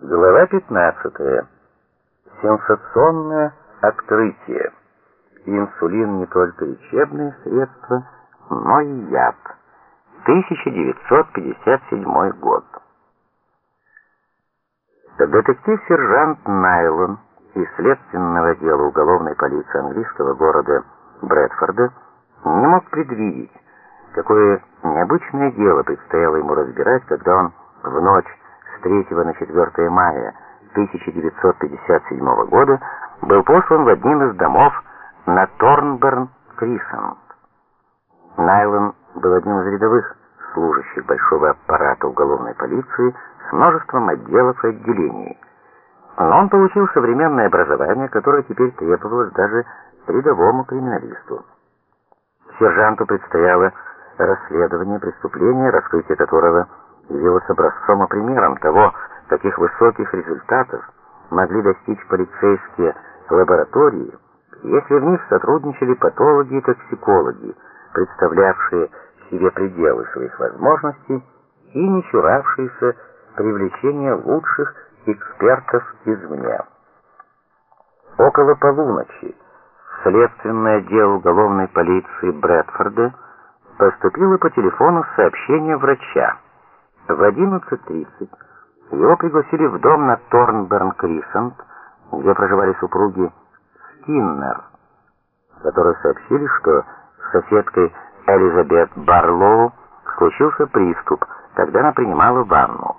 Глава 15. Сенсационное открытие. Инсулин не только лечебное средство, но и яд. 1957 год. Детектив-сержант Найлон из следственного дела уголовной полиции английского города Брэдфорда не мог предвидеть, какое необычное дело предстояло ему разбирать, когда он в ночь с 3 на 4 мая 1957 года был послан в один из домов на Торнберн-Крисент. Найлон был одним из рядовых служащих большого аппарата уголовной полиции с множеством отделов и отделений. Но он получил современное образование, которое теперь требовалось даже рядовому криминалисту. Сержанту предстояло расследование преступления, раскрытие которого явилось образцом и примером того, каких высоких результатов могли достичь полицейские лаборатории, если в них сотрудничали патологи и токсикологи, представлявшие себе пределы своих возможностей и не чуравшиеся привлечения лучших экспертов извне. Около полуночи в следственное отдел уголовной полиции Брэдфорда поступило по телефону сообщение врача. В 11.30 его пригласили в дом на Торнберн-Крисент, где проживали супруги Скиннер, которые сообщили, что с соседкой Элизабет Барлоу случился приступ, когда она принимала ванну.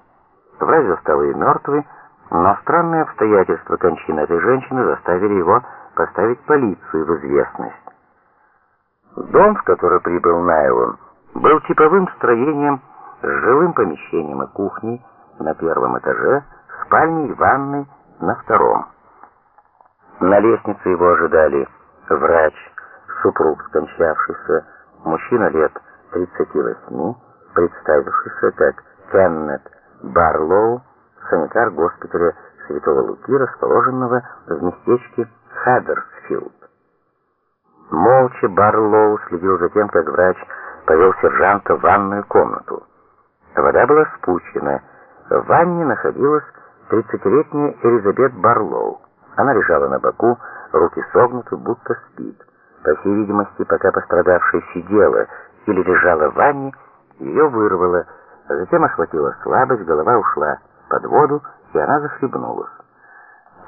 Врач застал ее мертвой, но странные обстоятельства кончины этой женщины заставили его поставить полицию в известность. Дом, в который прибыл Найлон, был типовым строением с жилым помещением и кухней на первом этаже, спальней и ванной на втором. На лестнице его ожидали врач, супруг скончавшийся, мужчина лет 38, представившийся как Кеннет Барлоу, санитар госпиталя Святого Луки, расположенного в местечке Хаддерсфилд. Молча Барлоу следил за тем, как врач повел сержанта в ванную комнату. Вода была спущена. В ванне находилась тридцатилетняя Элизабет Барлоу. Она лежала на боку, руки согнуты, будто спит. По всей видимости, пока пострадавшая сидела или лежала в ванне, ее вырвало, а затем охватила слабость, голова ушла под воду, и она захлебнулась.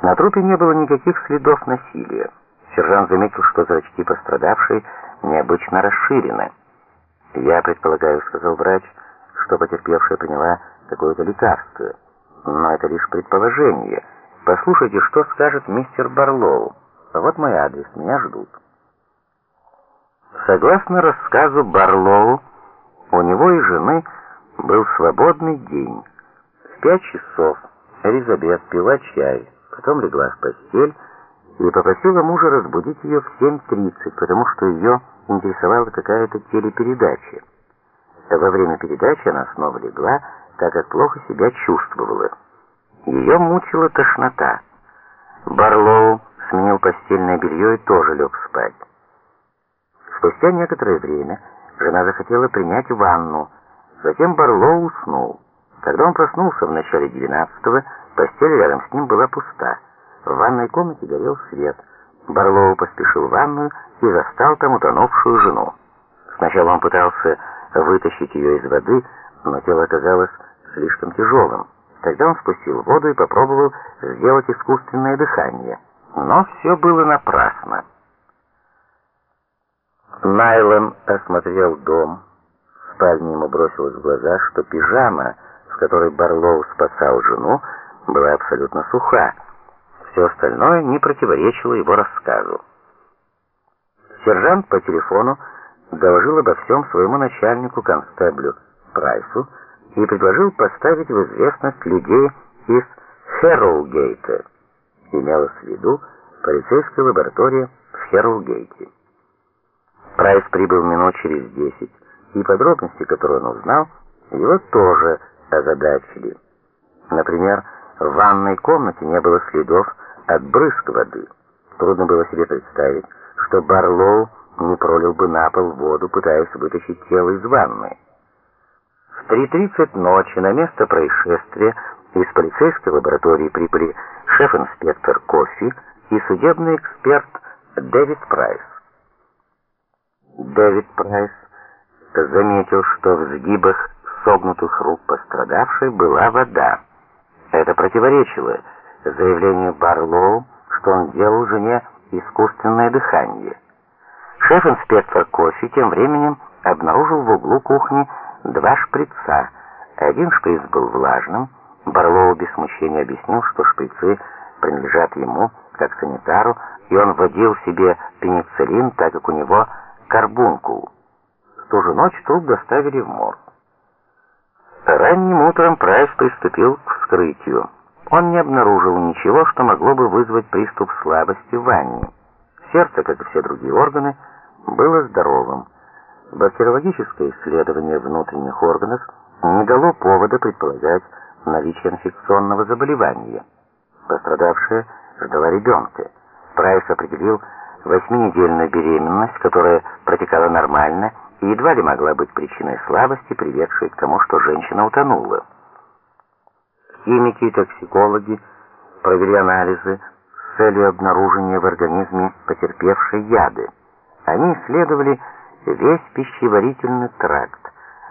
На трупе не было никаких следов насилия. Сержант заметил, что зрачки пострадавшей необычно расширены. «Я предполагаю», — сказал врач, — «что потерпевшая приняла какое-то лекарство. Но это лишь предположение. Послушайте, что скажет мистер Барлоу. Вот мой адрес, меня ждут». Согласно рассказу Барлоу, у него и жены был свободный день. В пять часов Элизабет пила чай, потом легла в постель и попросила мужа разбудить ее в 7.30, потому что ее интересовала какая-то телепередача. Во время передачи она снова легла, так как плохо себя чувствовала. Ее мучила тошнота. Барлоу сменил постельное белье и тоже лег спать. Спустя некоторое время жена захотела принять ванну, затем Барлоу уснул. Когда он проснулся в начале 12-го, постель рядом с ним была пуста. В ванной комнате горел свет. Барлоу поспешил в ванную и застал там утонувшую жену. Сначала он пытался вытащить ее из воды, но тело оказалось слишком тяжелым. Тогда он спустил воду и попробовал сделать искусственное дыхание. Но все было напрасно. Найлон осмотрел дом. В спальне ему бросилось в глаза, что пижама, в которой Барлоу спасал жену, была абсолютно суха. Все остальное не противоречило его рассказу. Сержант по телефону доложил обо всем своему начальнику констеблю Прайсу и предложил поставить в известность людей из Хэрроугейта. Имелось в виду полицейская лаборатория в Хэрроугейте. Прайс прибыл минут через десять, и подробности, которые он узнал, его тоже озадачили. Например, в ванной комнате не было следов от брызг воды. Трудно было себе представить, что Барлоу не пролил бы на пол воду, пытаясь вытащить тело из ванны. В 3.30 ночи на место происшествия Из полицейской лаборатории прибыли шеф-инспектор Кофи и судебный эксперт Дэвид Прайс. Дэвид Прайс заметил, что в сгибах согнутых рук пострадавшей была вода. Это противоречило заявлению Барлоу, что он делал жене искусственное дыхание. Шеф-инспектор Кофи тем временем обнаружил в углу кухни два шприца. Один шприц был влажным. Барлоу без смущения объяснил, что шприцы принадлежат ему, как санитару, и он вводил себе пенициллин, так как у него карбункул. В ту же ночь труп доставили в морг. Ранним утром Прайс приступил к вскрытию. Он не обнаружил ничего, что могло бы вызвать приступ слабости в ванне. Сердце, как и все другие органы, было здоровым. Бактериологическое исследование внутренних органов не дало повода предполагать наличие инфекционного заболевания. Пострадавшая ждала ребенка. Прайс определил восьминедельную беременность, которая протекала нормально и едва ли могла быть причиной слабости, приведшей к тому, что женщина утонула. Химики и токсикологи провели анализы с целью обнаружения в организме потерпевшей яды. Они исследовали весь пищеварительный тракт,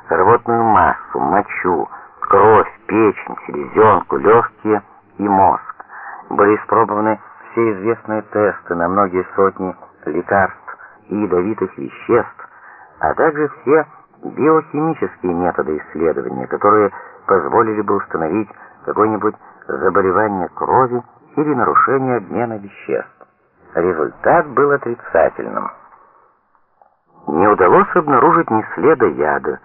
рвотную массу, мочу, кровь, печень, селезенку, легкие и мозг. Были испробованы все известные тесты на многие сотни лекарств и ядовитых веществ, а также все биохимические методы исследования, которые позволили бы установить какое-нибудь заболевание крови или нарушение обмена веществ. Результат был отрицательным. Не удалось обнаружить ни следа яда,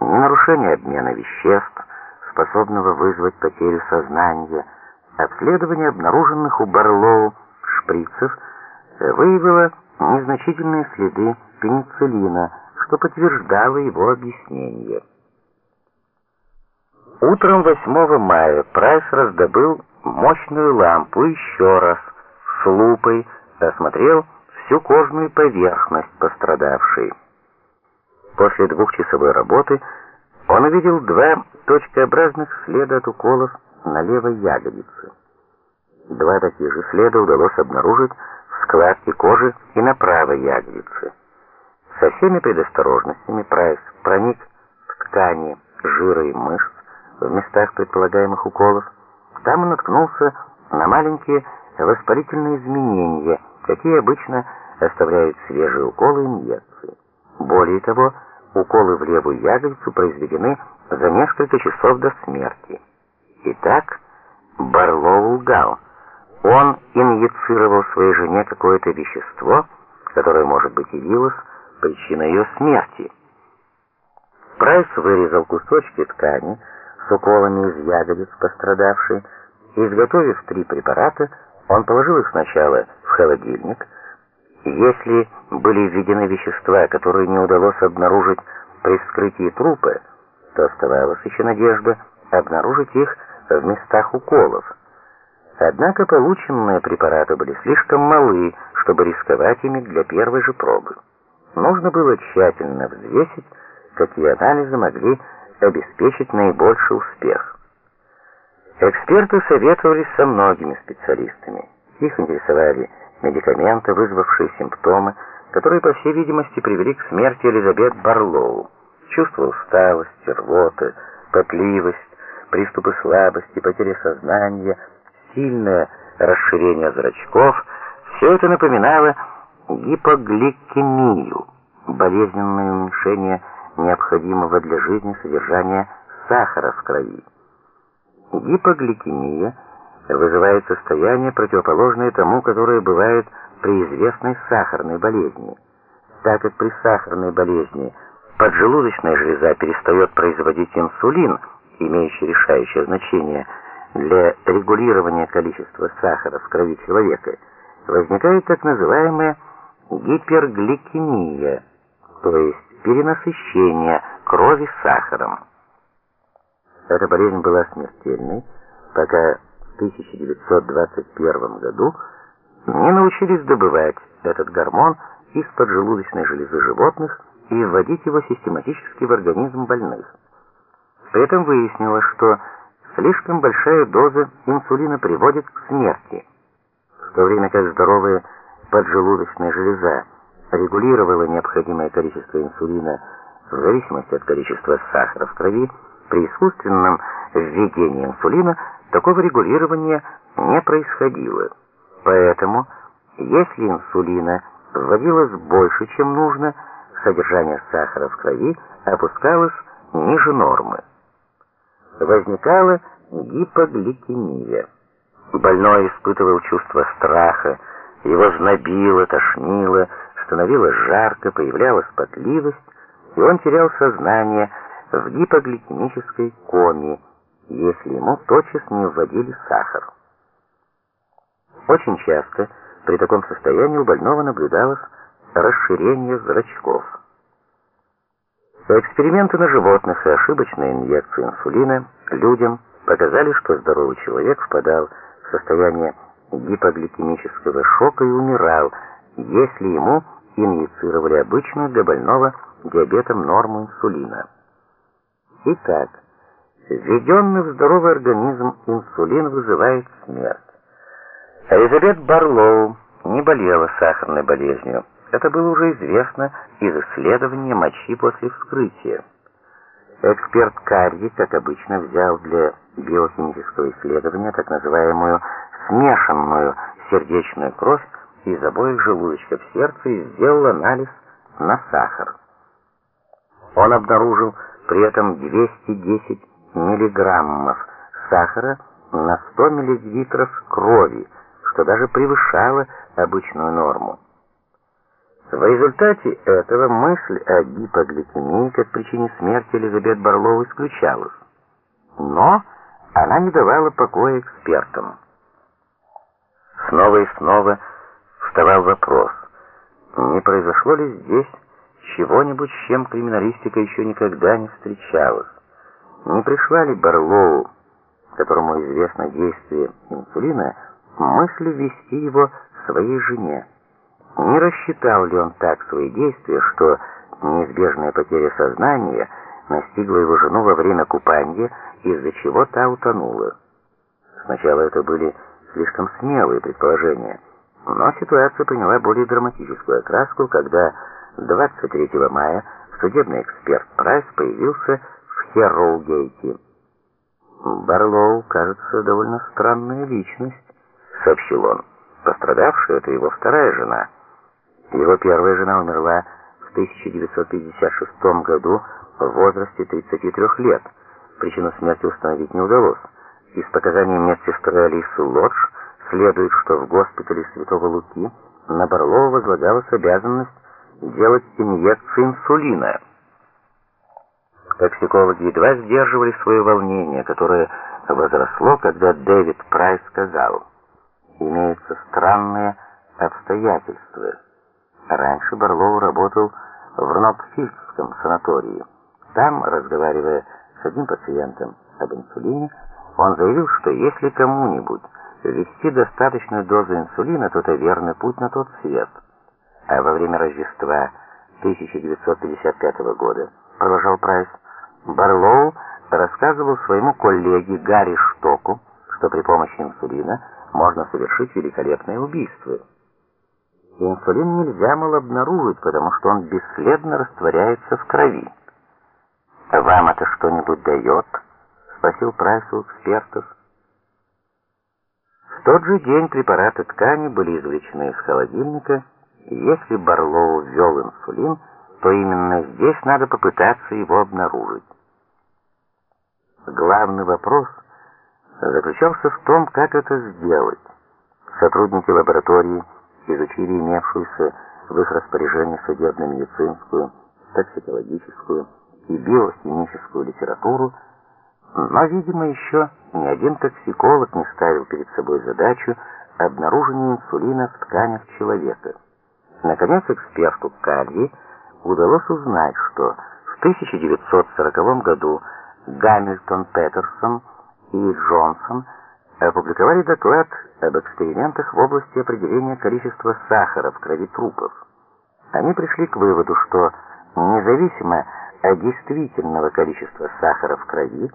ни нарушения обмена веществ, способного вызвать потерю сознания. Обследование обнаруженных у Барлоу шприцев выявило незначительные следы пенициллина, что подтверждало его объяснение. Утром 8 мая Прайс раздобыл мощную лампу еще раз с лупой осмотрел всю кожную поверхность пострадавшей. После двухчасовой работы он увидел два точкообразных следа от уколов на левой ягодице. Два таких же следа удалось обнаружить в складке кожи и на правой ягодице. Со всеми предосторожностями Прайс проник в ткани жира и мышц, в местах предполагаемых уколов, там он наткнулся на маленькие воспалительные изменения, какие обычно оставляют свежие уколы инъекции. Более того, уколы в левую ягодицу произведены за несколько часов до смерти. Итак, Барлоу лгал. Он инъецировал своей жене какое-то вещество, которое, может быть, явилось причиной ее смерти. Прайс вырезал кусочки ткани, с уколами из ягодиц пострадавшей, изготовив три препарата, он положил их сначала холодильник. Если были введены вещества, которые не удалось обнаружить при вскрытии трупа, то оставалась еще надежда обнаружить их в местах уколов. Однако полученные препараты были слишком малы, чтобы рисковать ими для первой же пробы. Нужно было тщательно взвесить, какие анализы могли обеспечить наибольший успех. Эксперты советовались со многими специалистами. Их интересовали медикаменты, вызвавшие симптомы, которые, по всей видимости, привели к смерти Элизабет Барлоу. Чувство усталости, рвоты, потливость, приступы слабости, потеря сознания, сильное расширение зрачков – все это напоминало гипогликемию, болезненное уменьшение необходимого для жизни содержания сахара в крови. Гипогликемия вызывает состояние, противоположное тому, которое бывает при известной сахарной болезни. Так как при сахарной болезни поджелудочная железа перестает производить инсулин, имеющий решающее значение для регулирования количества сахара в крови человека, возникает так называемая гипергликемия, то есть перенасыщение крови сахаром. Эта болезнь была смертельной, пока 1921 году не научились добывать этот гормон из поджелудочной железы животных и вводить его систематически в организм больных. При этом выяснилось, что слишком большая доза инсулина приводит к смерти, в то время как здоровая поджелудочная железа регулировала необходимое количество инсулина в зависимости от количества сахара в крови, при искусственном введении инсулина такого регулирования не происходило. Поэтому, если инсулина вводилось больше, чем нужно, содержание сахара в крови опускалось ниже нормы. Возникала гипогликемия. Больной испытывал чувство страха, его знобило, тошнило, становилось жарко, появлялась потливость, и он терял сознание в гипогликемической коме, если ему тотчас не вводили сахар. Очень часто при таком состоянии у больного наблюдалось расширение зрачков. Эксперименты на животных и ошибочные инъекции инсулина людям показали, что здоровый человек впадал в состояние гипогликемического шока и умирал, если ему инъецировали обычную для больного диабетом норму инсулина. Итак, введенный в здоровый организм инсулин вызывает смерть. Элизабет Барлоу не болела сахарной болезнью. Это было уже известно из исследования мочи после вскрытия. Эксперт Карри, как обычно, взял для биохимического исследования так называемую смешанную сердечную кровь из обоих желудочков сердца и сделал анализ на сахар. Он обнаружил при этом 210 миллиграммов сахара на 100 миллилитров крови, что даже превышало обычную норму. В результате этого мысль о гипогликемии как причине смерти Элизабет Барлоу исключалась. Но она не давала покоя экспертам. Снова и снова вставал вопрос, не произошло ли здесь чего-нибудь, с чем криминалистика еще никогда не встречалась. Не пришла ли Барлоу, которому известно действие инсулина, мысль ввести его своей жене? Не рассчитал ли он так свои действия, что неизбежная потеря сознания настигла его жену во время купания, из-за чего та утонула? Сначала это были слишком смелые предположения, но ситуация приняла более драматическую окраску, когда 23 мая судебный эксперт Прайс появился в Херроугейте. «Барлоу, кажется, довольно странная личность», — сообщил он. «Пострадавшая — это его вторая жена». Его первая жена умерла в 1956 году в возрасте 33 лет. Причину смерти установить не удалось. Из показаний медсестры Алисы Лодж следует, что в госпитале Святого Луки на Барлова возлагалась обязанность делать инъекции инсулина. Токсикологи едва сдерживали свое волнение, которое возросло, когда Дэвид Прайс сказал, «Имеются странные обстоятельства». Раньше Барлоу работал в Рнопфильском санатории. Там, разговаривая с одним пациентом об инсулине, он заявил, что если кому-нибудь ввести достаточную дозу инсулина, то это верный путь на тот свет. А во время Рождества 1955 года, продолжал Прайс, Барлоу рассказывал своему коллеге Гарри Штоку, что при помощи инсулина можно совершить великолепное убийство. Инсулин нельзя было обнаружить, потому что он бесследно растворяется в крови. «Вам это что-нибудь дает?» — спросил Прайс у экспертов. В тот же день препараты ткани были извлечены из холодильника, и если Барлоу ввел инсулин, то именно здесь надо попытаться его обнаружить. Главный вопрос заключался в том, как это сделать. Сотрудники лаборатории изучили имевшуюся в их распоряжении судебно-медицинскую, токсикологическую и биохимическую литературу, но, видимо, еще ни один токсиколог не ставил перед собой задачу обнаружения инсулина в тканях человека. Наконец, эксперту Кадри удалось узнать, что в 1940 году Гамильтон Петерсон и Джонсон опубликовали доклад об экспериментах в области определения количества сахара в крови трупов. Они пришли к выводу, что независимо от действительного количества сахара в крови,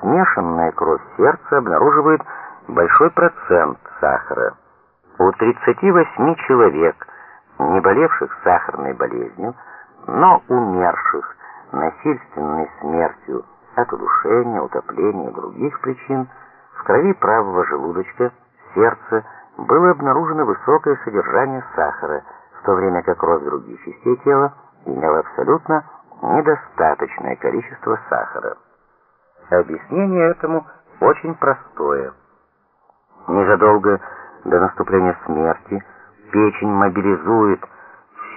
смешанная кровь сердца обнаруживает большой процент сахара. У 38 человек, не болевших сахарной болезнью, но умерших насильственной смертью от удушения, утопления и других причин, в крови правого желудочка, сердца, было обнаружено высокое содержание сахара, в то время как кровь других частей тела имела абсолютно недостаточное количество сахара. Объяснение этому очень простое. Незадолго до наступления смерти печень мобилизует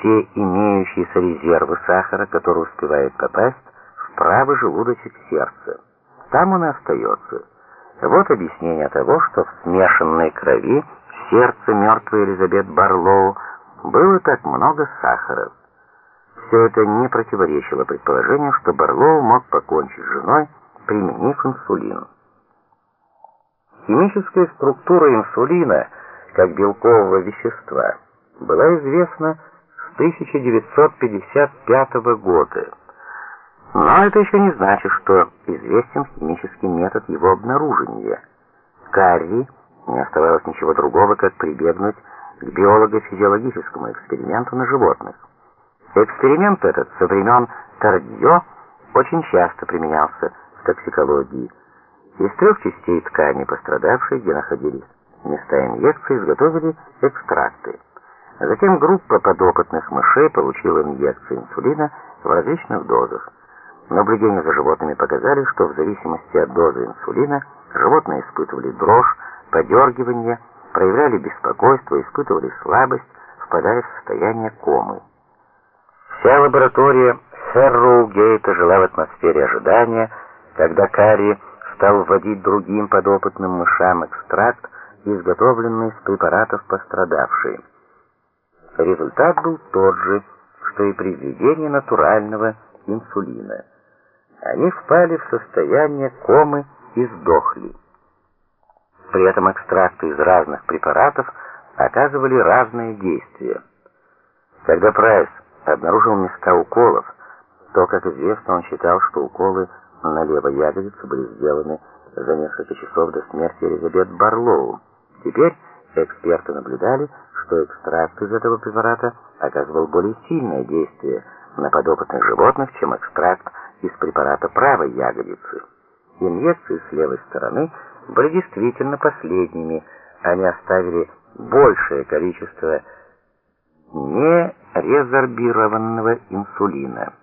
все имеющиеся резервы сахара, которые успевают попасть в правый желудочек сердца. Там он и остается. Вот объяснение того, что в смешанной крови в сердце мертвой Элизабет Барлоу было так много сахара. Все это не противоречило предположению, что Барлоу мог покончить с женой, применив инсулин. Химическая структура инсулина, как белкового вещества, была известна 1955 года. Но это еще не значит, что известен химический метод его обнаружения. Карри не оставалось ничего другого, как прибегнуть к биолого-физиологическому эксперименту на животных. Эксперимент этот со времен Тардье очень часто применялся в токсикологии. Из трех частей ткани пострадавшей, где находились места инъекции, изготовили экстракты. Затем группа подопытных мышей получила инъекции инсулина в различных дозах. Наблюдения за животными показали, что в зависимости от дозы инсулина животные испытывали дрожь, подергивание, проявляли беспокойство, испытывали слабость, впадая в состояние комы. Вся лаборатория Хэрроугейта жила в атмосфере ожидания, когда Карри стал вводить другим подопытным мышам экстракт, изготовленный из препаратов пострадавшей. Результат был тот же, что и при введении натурального инсулина. Они впали в состояние комы и сдохли. При этом экстракты из разных препаратов оказывали разные действия. Когда Прайс обнаружил места уколов, то, как известно, он считал, что уколы на левой ягодице были сделаны за несколько часов до смерти Элизабет Барлоу. Теперь эксперты наблюдали, что экстракт из этого препарата оказывал более сильное действие на подопытных животных, чем экстракт из препарата правой ягодицы. Инъекции с левой стороны были действительно последними, они оставили большее количество нерезорбированного инсулина.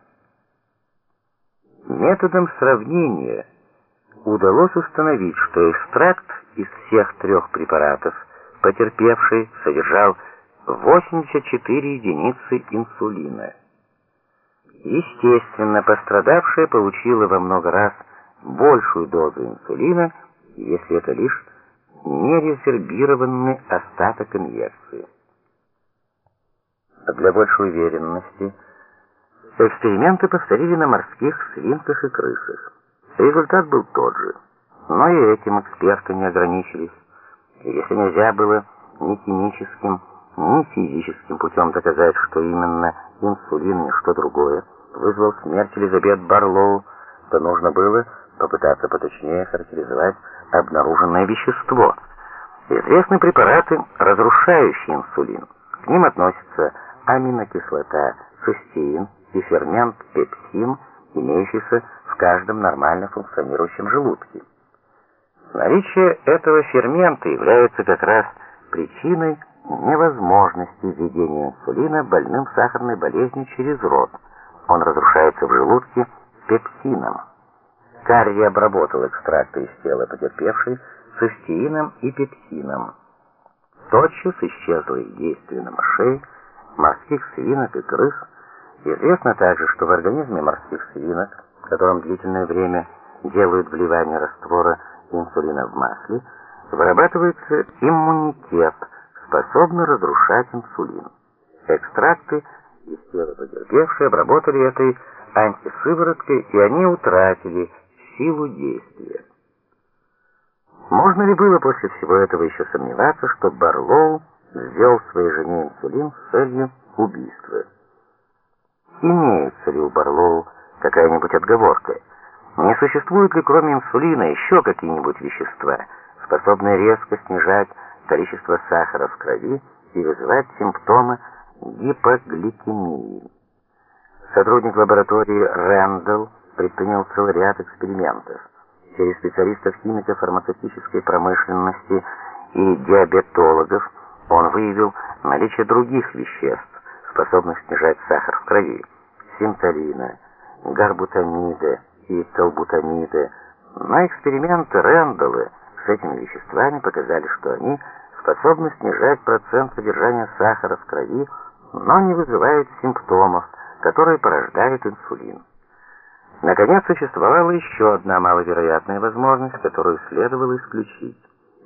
Методом сравнения удалось установить, что экстракт из всех трех препаратов, потерпевший, содержал 84 единицы инсулина. Естественно, пострадавшая получила во много раз большую дозу инсулина, если это лишь нерезервированный остаток инъекции. Для большей уверенности эксперименты повторили на морских свинках и крысах. Результат был тот же. Но и этим эксперты не ограничились. Если нельзя было ни химическим, ни физическим путем доказать, что именно инсулин, ни что другое, вызвал смерть Элизабет Барлоу, то нужно было попытаться поточнее характеризовать обнаруженное вещество. Известны препараты, разрушающие инсулин. К ним относятся аминокислота цистеин и фермент пепсин, имеющийся в каждом нормально функционирующем желудке. Наличие этого фермента является как раз причиной невозможности введения инсулина больным сахарной болезнью через рот. Он разрушается в желудке пепсином. Карри обработал экстракты из тела потерпевшей цистеином и пепсином. Тотчас исчезло их действие на мышей, морских свинок и крыс. Известно также, что в организме морских свинок, которым длительное время делают вливание раствора инсулина в масле, вырабатывается иммунитет, способный разрушать инсулин. Экстракты из тела потерпевшей обработали этой антисывороткой, и они утратили силу действия. Можно ли было после всего этого еще сомневаться, что Барлоу сделал своей жене инсулин с целью убийства? Имеется ли у Барлоу какая-нибудь отговорка? Не существует ли кроме инсулина еще какие-нибудь вещества, способные резко снижать количество сахара в крови и вызывать симптомы гипогликемии? Сотрудник лаборатории Рэндалл предпринял целый ряд экспериментов. Через специалистов химико-фармацевтической промышленности и диабетологов он выявил наличие других веществ, способных снижать сахар в крови, синтолина, гарбутамиды и толбутамиды. Но эксперименты Рэндалла с этими веществами показали, что они способны снижать процент содержания сахара в крови, но не вызывают симптомов, которые порождают инсулин. Наконец, существовала еще одна маловероятная возможность, которую следовало исключить.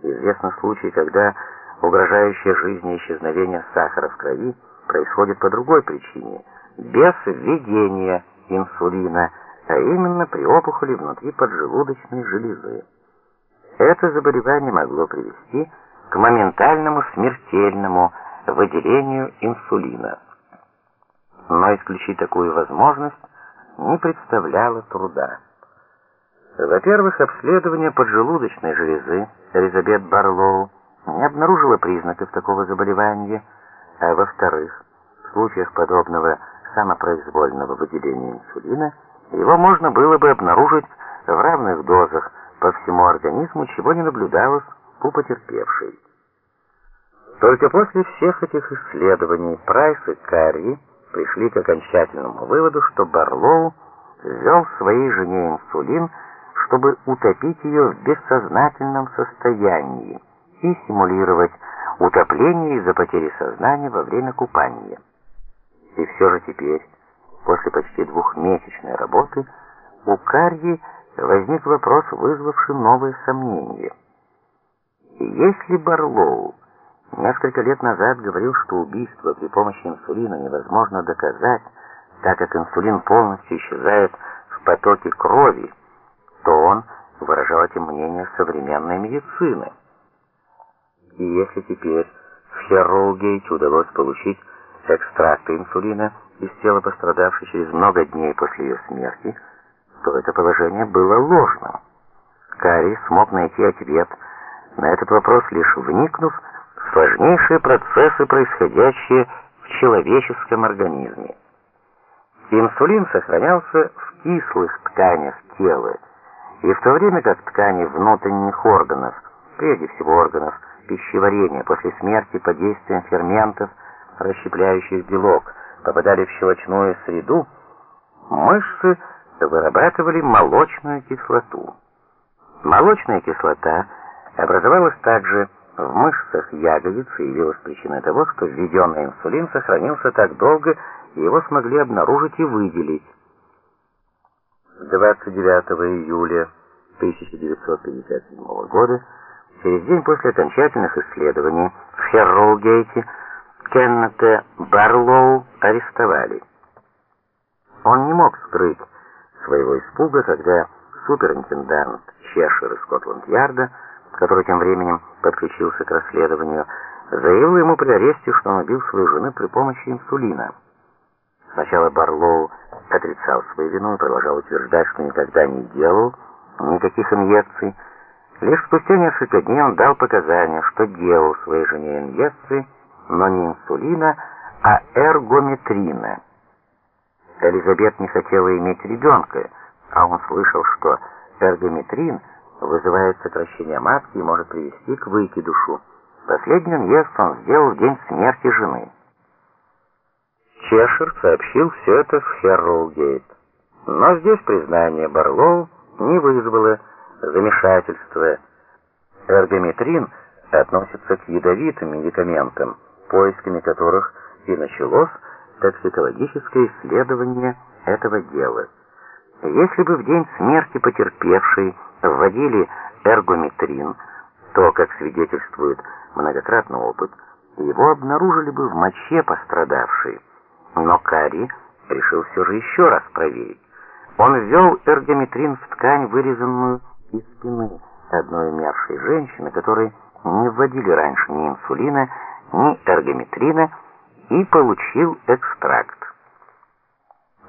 Известны случаи, когда угрожающее жизни исчезновение сахара в крови происходит по другой причине, без введения инсулина, а именно при опухоли внутри поджелудочной железы. Это заболевание могло привести к моментальному смертельному выделению инсулина. Но исключить такую возможность не представляло труда. Во-первых, обследование поджелудочной железы Элизабет Барлоу не обнаружила признаков такого заболевания, а во-вторых, в случаях подобного самопроизвольного выделения инсулина его можно было бы обнаружить в равных дозах по всему организму, чего не наблюдалось у потерпевшей. Только после всех этих исследований Прайс и Карри пришли к окончательному выводу, что Барлоу ввел своей жене инсулин, чтобы утопить ее в бессознательном состоянии и симулировать утопление из-за потери сознания во время купания. И все же теперь, после почти двухмесячной работы, у Карьи возник вопрос, вызвавший новые сомнения. Если Барлоу несколько лет назад говорил, что убийство при помощи инсулина невозможно доказать, так как инсулин полностью исчезает в потоке крови, то он выражал эти мнения современной медицины. И если теперь в Херроугейте удалось получить экстракты инсулина из тела пострадавшей через много дней после ее смерти, то это положение было ложным. Карри смог найти ответ на этот вопрос, лишь вникнув в сложнейшие процессы, происходящие в человеческом организме. Инсулин сохранялся в кислых тканях тела, и в то время как ткани внутренних органов, прежде всего органов пищеварения, после смерти под действием ферментов, расщепляющих белок, попадали в щелочную среду, мышцы вырабатывали молочную кислоту. Молочная кислота образовалась также в мышцах ягодицы и явилась причиной того, что введенный инсулин сохранился так долго, и его смогли обнаружить и выделить. 29 июля 1957 года, через день после окончательных исследований в Херроугейте, Кеннета Барлоу арестовали. Он не мог скрыть своего испуга, когда суперинтендант Чешир из Скотланд-Ярда, который тем временем подключился к расследованию, заявил ему при аресте, что он убил свою жену при помощи инсулина. Сначала Барлоу отрицал свою вину и продолжал утверждать, что никогда не делал никаких инъекций. Лишь спустя несколько дней он дал показания, что делал своей жене инъекции, но не инсулина, а эргометрина. Элизабет не хотела иметь ребенка, а он слышал, что эргометрин вызывает сокращение матки и может привести к выкидушу. Последний инъекцию он сделал в день смерти жены. Чешир сообщил все это в Херроугейт. Но здесь признание Барлоу не вызвало замешательства. Эргометрин относится к ядовитым медикаментам, поисками которых и началось токсикологическое исследование этого дела. Если бы в день смерти потерпевшей вводили эргометрин, то, как свидетельствует многократный опыт, его обнаружили бы в моче пострадавшей. Но Кари решил все же еще раз проверить. Он ввел эргометрин в ткань, вырезанную из спины одной умершей женщины, которой не вводили раньше ни инсулина, ни эргометрина, и получил экстракт.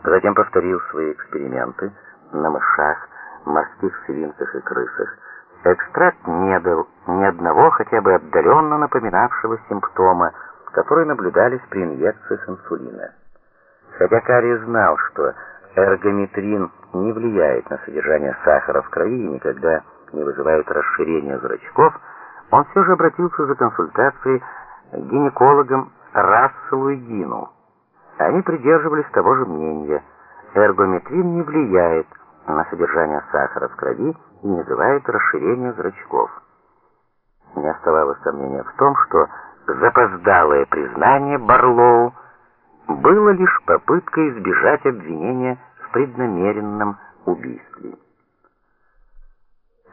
Затем повторил свои эксперименты на мышах морских свинках и крысах, экстракт не дал ни одного хотя бы отдаленно напоминавшего симптома, которые наблюдались при инъекциях инсулина. Хотя Карри знал, что эргометрин не влияет на содержание сахара в крови и никогда не вызывает расширения зрачков, он все же обратился за консультацией к гинекологам Расселу и Гину. Они придерживались того же мнения. Эргометрин не влияет на содержание сахара в крови и не вызывает расширения зрачков. Не оставалось сомнения в том, что запоздалое признание Барлоу было лишь попыткой избежать обвинения в преднамеренном убийстве.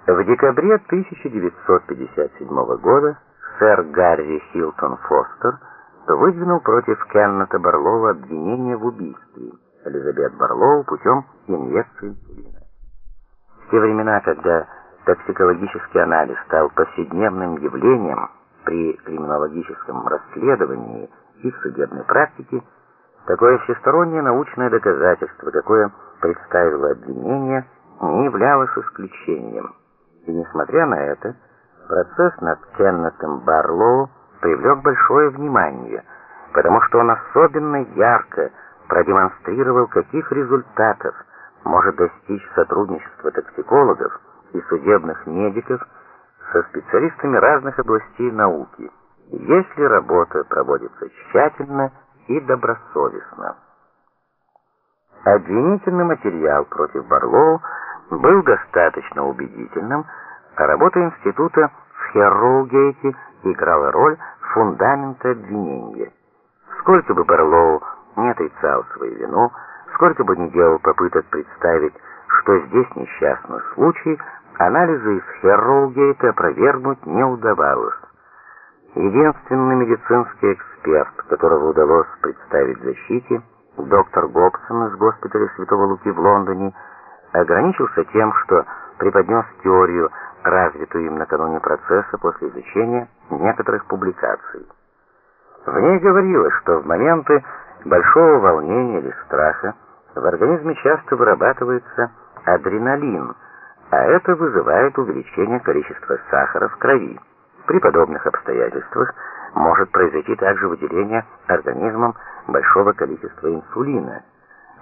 В декабре 1957 года сэр Гарри Хилтон Фостер выдвинул против Кеннета Барлоу обвинение в убийстве Элизабет Барлоу путем инъекции инсулина. В те времена, когда токсикологический анализ стал повседневным явлением при криминологическом расследовании и в судебной практике, такое всестороннее научное доказательство, какое представило обвинение, не являлось исключением. И несмотря на это, процесс над Кеннетом Барлоу привлек большое внимание, потому что он особенно ярко продемонстрировал, каких результатов может достичь сотрудничество токсикологов и судебных медиков со специалистами разных областей науки, если работа проводится тщательно и добросовестно. Обвинительный материал против Барлоу был достаточно убедительным, а работа института в Херроугейте играла роль фундамента обвинения. Сколько бы Барлоу не отрицал свою вину, сколько бы ни делал попыток представить, что здесь несчастный случай, анализы из Херроугейта опровергнуть не удавалось. Единственный медицинский эксперт, которого удалось представить защите, доктор Гобсон из госпиталя Святого Луки в Лондоне, ограничился тем, что преподнес теорию, развитую им накануне процесса после изучения некоторых публикаций. В ней говорилось, что в моменты большого волнения или страха в организме часто вырабатывается адреналин, а это вызывает увеличение количества сахара в крови. При подобных обстоятельствах может произойти также выделение организмом большого количества инсулина.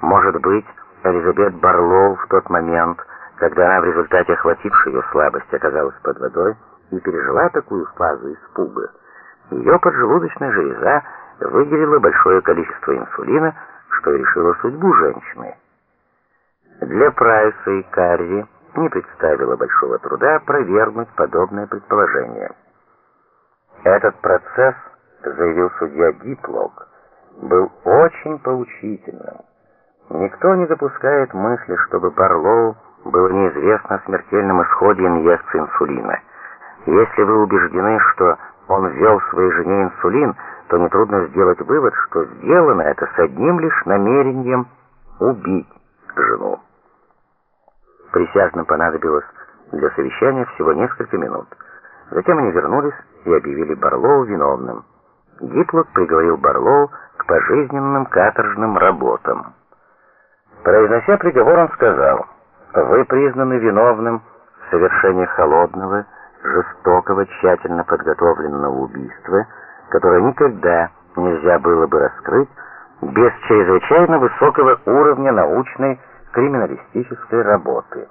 Может быть, Элизабет Барлоу в тот момент, когда она в результате охватившей ее слабости оказалась под водой и пережила такую фазу испуга, ее поджелудочная железа выделила большое количество инсулина, что решило судьбу женщины. Для Прайса и Карри не представило большого труда опровергнуть подобное предположение. Этот процесс, заявил судья Диплок, был очень поучительным. Никто не допускает мысли, чтобы Барлоу было неизвестно о смертельном исходе инъекции инсулина. Если вы убеждены, что он ввел своей жене инсулин, то нетрудно сделать вывод, что сделано это с одним лишь намерением убить жену. Присяжным понадобилось для совещания всего несколько минут. Затем они вернулись и объявили Барлоу виновным. Диплок приговорил Барлоу к пожизненным каторжным работам. Произнося приговор, он сказал, «Вы признаны виновным в совершении холодного, жестокого, тщательно подготовленного убийства, которое никогда нельзя было бы раскрыть без чрезвычайно высокого уровня научной криминалистической работы».